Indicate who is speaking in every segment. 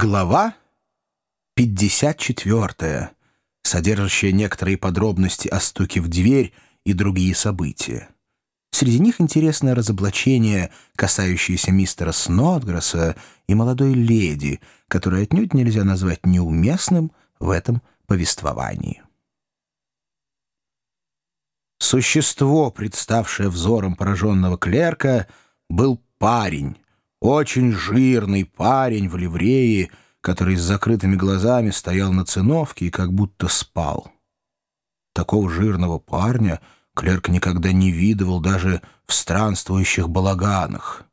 Speaker 1: Глава 54, содержащая некоторые подробности о стуке в дверь и другие события. Среди них интересное разоблачение, касающееся мистера Снотгресса и молодой леди, которое отнюдь нельзя назвать неуместным в этом повествовании. Существо, представшее взором пораженного клерка, был парень, очень жирный парень в ливрее, который с закрытыми глазами стоял на циновке и как будто спал. Такого жирного парня клерк никогда не видывал даже в странствующих балаганах.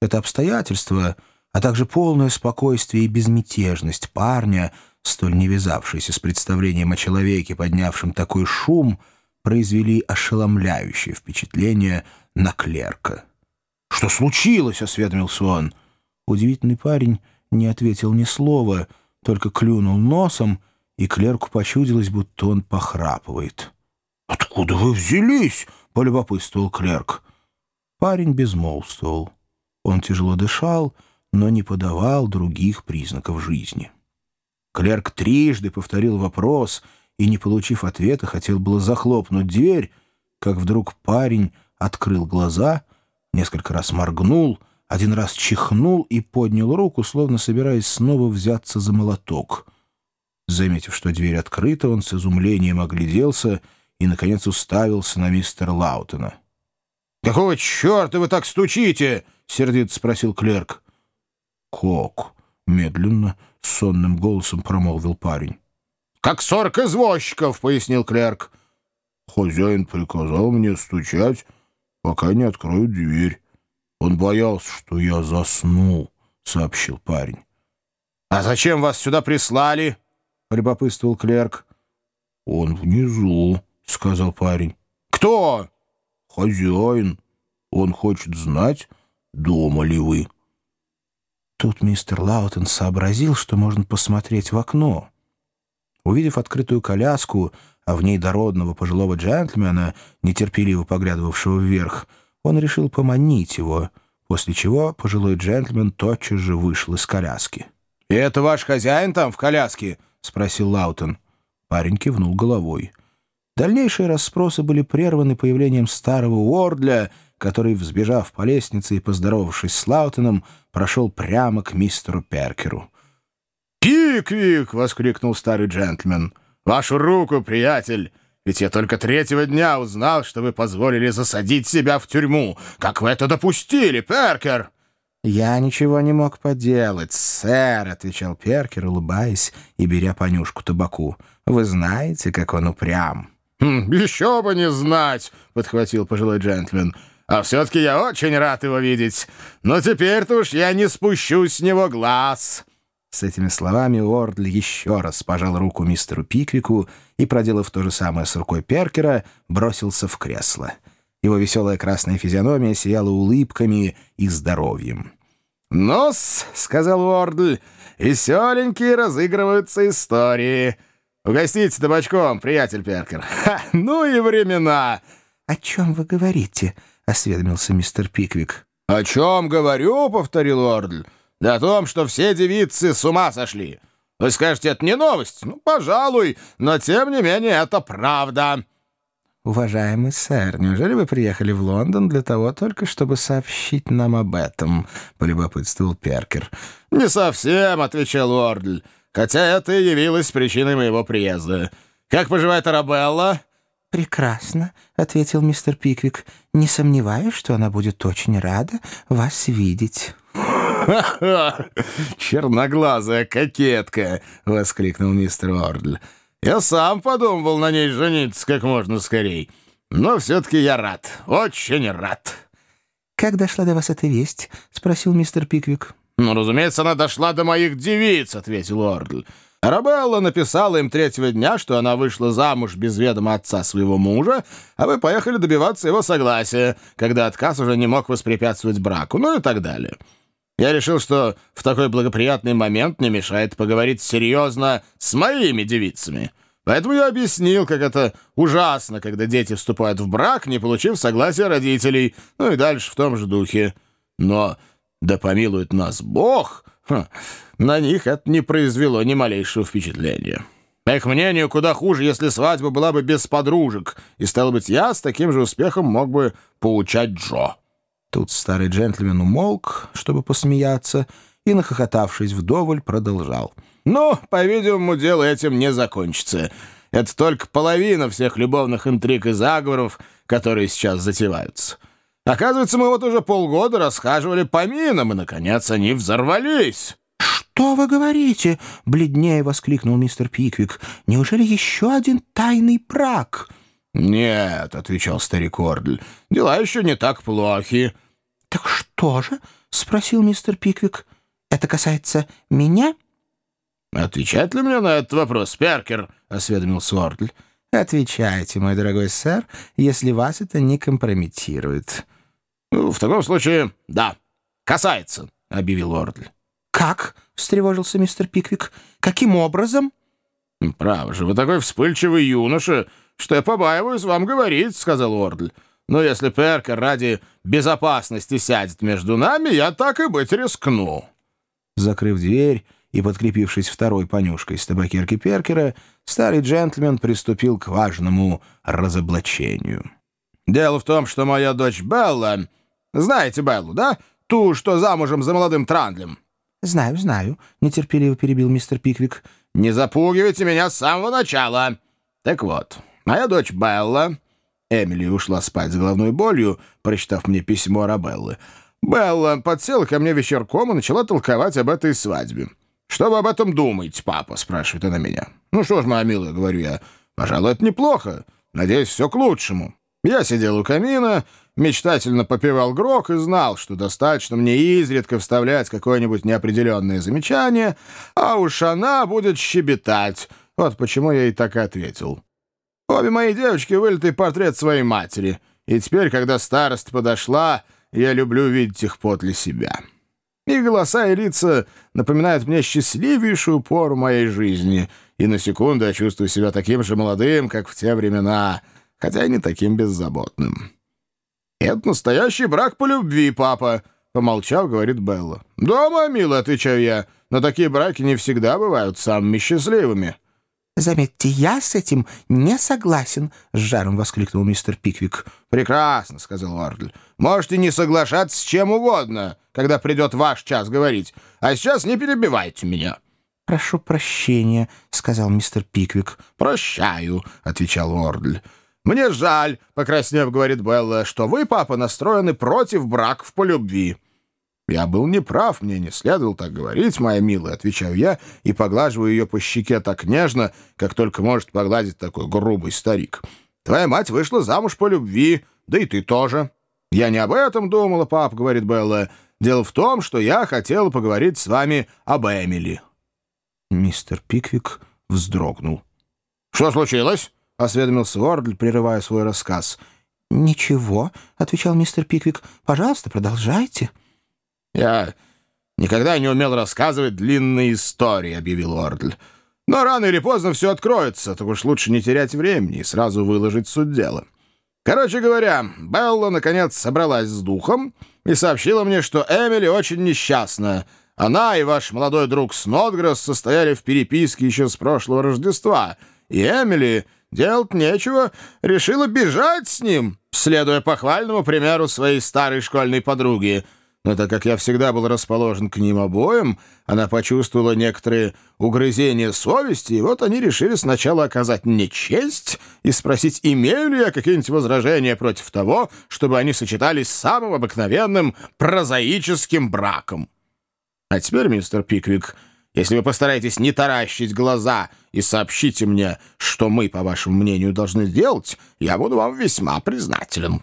Speaker 1: Это обстоятельство, а также полное спокойствие и безмятежность парня, столь не вязавшиеся с представлением о человеке, поднявшем такой шум, произвели ошеломляющее впечатление на клерка. «Что случилось?» — осведомился он. Удивительный парень не ответил ни слова, только клюнул носом, и клерку почудилось, будто он похрапывает. «Откуда вы взялись?» — полюбопытствовал клерк. Парень безмолвствовал. Он тяжело дышал, но не подавал других признаков жизни. Клерк трижды повторил вопрос и, не получив ответа, хотел было захлопнуть дверь, как вдруг парень открыл глаза — несколько раз моргнул, один раз чихнул и поднял руку, словно собираясь снова взяться за молоток. Заметив, что дверь открыта, он с изумлением огляделся и, наконец, уставился на мистера Лаутона. «Какого черта вы так стучите?» — сердито спросил клерк. «Как?» — медленно, сонным голосом промолвил парень. «Как сорок извозчиков!» — пояснил клерк. «Хозяин приказал мне стучать пока не откроют дверь. Он боялся, что я засну, — сообщил парень. — А зачем вас сюда прислали? — полюбопытствовал клерк. — Он внизу, — сказал парень. — Кто? — Хозяин. Он хочет знать, дома ли вы. Тут мистер Лаутен сообразил, что можно посмотреть в окно. Увидев открытую коляску, а в ней дородного пожилого джентльмена, нетерпеливо поглядывавшего вверх, он решил поманить его, после чего пожилой джентльмен тотчас же вышел из коляски. «И это ваш хозяин там в коляске?» — спросил Лаутон. Парень кивнул головой. Дальнейшие расспросы были прерваны появлением старого Уордля, который, взбежав по лестнице и поздоровавшись с Лаутоном, прошел прямо к мистеру Перкеру. «Пиквик!» — воскликнул старый джентльмен. Вашу руку, приятель! Ведь я только третьего дня узнал, что вы позволили засадить себя в тюрьму. Как вы это допустили, Перкер?» «Я ничего не мог поделать, сэр», — отвечал Перкер, улыбаясь и беря понюшку табаку. «Вы знаете, как он упрям». «Хм, «Еще бы не знать», — подхватил пожилой джентльмен. «А все-таки я очень рад его видеть. Но теперь-то уж я не спущу с него глаз». С этими словами Уордли еще раз пожал руку мистеру Пиквику и, проделав то же самое с рукой Перкера, бросился в кресло. Его веселая красная физиономия сияла улыбками и здоровьем. «Ну-с», — сказал Уордль, — «веселенькие разыгрываются истории. Угостите табачком, приятель Перкер. Ха, ну и времена!» «О чем вы говорите?» — осведомился мистер Пиквик. «О чем говорю?» — повторил Уордль. Да о том, что все девицы с ума сошли. Вы скажете, это не новость? Ну, пожалуй, но тем не менее это правда». «Уважаемый сэр, неужели вы приехали в Лондон для того только, чтобы сообщить нам об этом?» — полюбопытствовал Перкер. «Не совсем», — отвечал Уордль, «хотя это и явилось причиной моего приезда. Как поживает Арабелла?» «Прекрасно», — ответил мистер Пиквик. «Не сомневаюсь, что она будет очень рада вас видеть». «Черноглазая кокетка!» — воскликнул мистер Ордль. «Я сам подумывал на ней жениться как можно скорей. Но все-таки я рад, очень рад». «Как дошла до вас эта весть?» — спросил мистер Пиквик. «Ну, разумеется, она дошла до моих девиц», — ответил Ордль. Арабелла написала им третьего дня, что она вышла замуж без ведома отца своего мужа, а вы поехали добиваться его согласия, когда отказ уже не мог воспрепятствовать браку, ну и так далее. Я решил, что в такой благоприятный момент не мешает поговорить серьезно с моими девицами. Поэтому я объяснил, как это ужасно, когда дети вступают в брак, не получив согласия родителей, ну и дальше в том же духе. Но, да помилует нас Бог, Ха, на них это не произвело ни малейшего впечатления. По их мнению, куда хуже, если свадьба была бы без подружек, и, стало быть, я с таким же успехом мог бы поучать Джо. Тут старый джентльмен умолк, чтобы посмеяться, и, нахохотавшись вдоволь, продолжал. «Ну, по-видимому, дело этим не закончится. Это только половина всех любовных интриг и заговоров, которые сейчас затеваются. Оказывается, мы вот уже полгода расхаживали по минам, и, наконец, они взорвались».
Speaker 2: «Что вы говорите?» — бледнее воскликнул мистер Пиквик. «Неужели еще один тайный брак?»
Speaker 1: «Нет», — отвечал старик Ордль, — «дела еще не так плохи».
Speaker 2: «Так что же?» — спросил мистер Пиквик. «Это касается меня?»
Speaker 1: «Отвечать ли мне на этот вопрос, Перкер?» — осведомился Ордль.
Speaker 2: «Отвечайте, мой дорогой сэр, если вас это не компрометирует».
Speaker 1: «Ну, в таком случае, да, касается», — объявил Ордль.
Speaker 2: «Как?» — встревожился мистер Пиквик. «Каким образом?»
Speaker 1: «Право же, вы такой вспыльчивый юноша, что я побаиваюсь вам говорить», — сказал Ордль. «Но если Перкер ради безопасности сядет между нами, я так и быть рискну».
Speaker 2: Закрыв дверь и подкрепившись второй понюшкой с табакерки Перкера, старый джентльмен приступил к важному разоблачению.
Speaker 1: «Дело в том, что моя дочь Белла... Знаете Беллу, да? Ту, что замужем за молодым Трандлем».
Speaker 2: «Знаю, знаю», — нетерпеливо перебил мистер Пиквик.
Speaker 1: «Не запугивайте меня с самого начала. Так вот, моя дочь Белла...» Эмили ушла спать с головной болью, прочитав мне письмо Рабеллы. «Белла подсела ко мне вечерком и начала толковать об этой свадьбе. «Что вы об этом думаете, папа?» — спрашивает она меня. «Ну что ж, моя милая, — говорю я, — пожалуй, это неплохо. Надеюсь, все к лучшему». Я сидел у камина, мечтательно попивал грок и знал, что достаточно мне изредка вставлять какое-нибудь неопределенное замечание, а уж она будет щебетать. Вот почему я и так и ответил. Обе мои девочки — вылитый портрет своей матери, и теперь, когда старость подошла, я люблю видеть их подле себя». Их голоса и лица напоминают мне счастливейшую пору моей жизни, и на секунду я чувствую себя таким же молодым, как в те времена, хотя и не таким беззаботным. «Это настоящий брак по любви, папа», — помолчав, говорит Белла. «Да, моя милая», — отвечаю я, — «но такие браки не всегда бывают самыми счастливыми».
Speaker 2: «Заметьте, я с этим не согласен», — с жаром воскликнул мистер Пиквик.
Speaker 1: «Прекрасно», — сказал Уордль. «Можете не соглашаться с чем угодно, когда придет ваш час говорить. А сейчас не перебивайте меня».
Speaker 2: «Прошу прощения», — сказал мистер Пиквик.
Speaker 1: «Прощаю», — отвечал Уордль. «Мне жаль», — покраснев, говорит Белла, «что вы, папа, настроены против браков по любви». «Я был неправ, мне не следовало так говорить, моя милая», — отвечаю я и поглаживаю ее по щеке так нежно, как только может погладить такой грубый старик. «Твоя мать вышла замуж по любви, да и ты тоже». «Я не об этом думала, пап», — говорит Белла. «Дело в том, что я хотела поговорить с вами об Эмили».
Speaker 2: Мистер Пиквик вздрогнул.
Speaker 1: «Что случилось?» — осведомился Уордль, прерывая свой рассказ.
Speaker 2: «Ничего», — отвечал мистер Пиквик. «Пожалуйста, продолжайте».
Speaker 1: «Я никогда не умел рассказывать длинные истории», — объявил Ордль. «Но рано или поздно все откроется, так уж лучше не терять времени и сразу выложить суть дела». Короче говоря, Белла, наконец, собралась с духом и сообщила мне, что Эмили очень несчастна. Она и ваш молодой друг Снодгресс состояли в переписке еще с прошлого Рождества, и Эмили, делать нечего, решила бежать с ним, следуя похвальному примеру своей старой школьной подруги — но так как я всегда был расположен к ним обоим, она почувствовала некоторые угрызения совести, и вот они решили сначала оказать мне честь и спросить, имею ли я какие-нибудь возражения против того, чтобы они сочетались с самым обыкновенным прозаическим браком. А теперь, мистер Пиквик, если вы постараетесь не таращить глаза и сообщите мне, что мы, по вашему мнению, должны сделать, я буду вам весьма признателен».